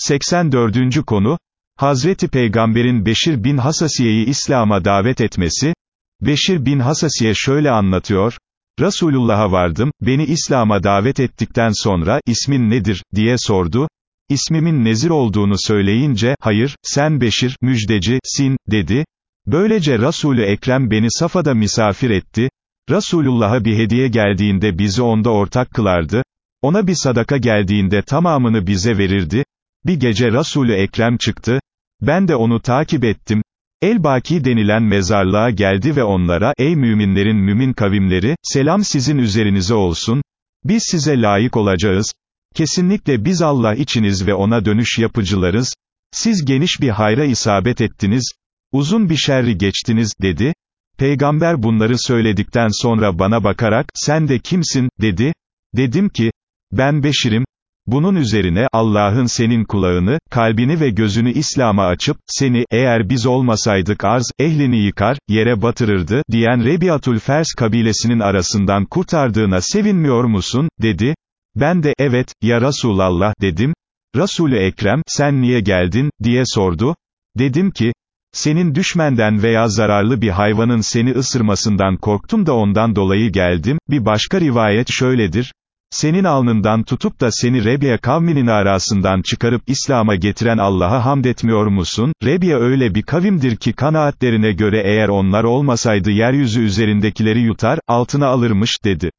84. konu, Hazreti Peygamber'in Beşir bin Hasasiye'yi İslam'a davet etmesi, Beşir bin Hasasiye şöyle anlatıyor, Resulullah'a vardım, beni İslam'a davet ettikten sonra, ismin nedir, diye sordu, ismimin Nezir olduğunu söyleyince, hayır, sen Beşir, müjdeci, sin, dedi, böylece Resulü Ekrem beni Safa'da misafir etti, Resulullah'a bir hediye geldiğinde bizi onda ortak kılardı, ona bir sadaka geldiğinde tamamını bize verirdi, bir gece Resulü Ekrem çıktı, ben de onu takip ettim, El-Baki denilen mezarlığa geldi ve onlara, ey müminlerin mümin kavimleri, selam sizin üzerinize olsun, biz size layık olacağız, kesinlikle biz Allah içiniz ve ona dönüş yapıcılarız, siz geniş bir hayra isabet ettiniz, uzun bir şerri geçtiniz, dedi, Peygamber bunları söyledikten sonra bana bakarak, sen de kimsin, dedi, dedim ki, ben Beşir'im, bunun üzerine, Allah'ın senin kulağını, kalbini ve gözünü İslam'a açıp, seni, eğer biz olmasaydık arz, ehlini yıkar, yere batırırdı, diyen Rebiatul Fers kabilesinin arasından kurtardığına sevinmiyor musun, dedi. Ben de, evet, ya Resulallah, dedim. Resulü Ekrem, sen niye geldin, diye sordu. Dedim ki, senin düşmenden veya zararlı bir hayvanın seni ısırmasından korktum da ondan dolayı geldim, bir başka rivayet şöyledir, senin alnından tutup da seni Rebiye kavminin arasından çıkarıp İslam'a getiren Allah'a hamd etmiyor musun? Rebiye öyle bir kavimdir ki kanaatlerine göre eğer onlar olmasaydı yeryüzü üzerindekileri yutar, altına alırmış, dedi.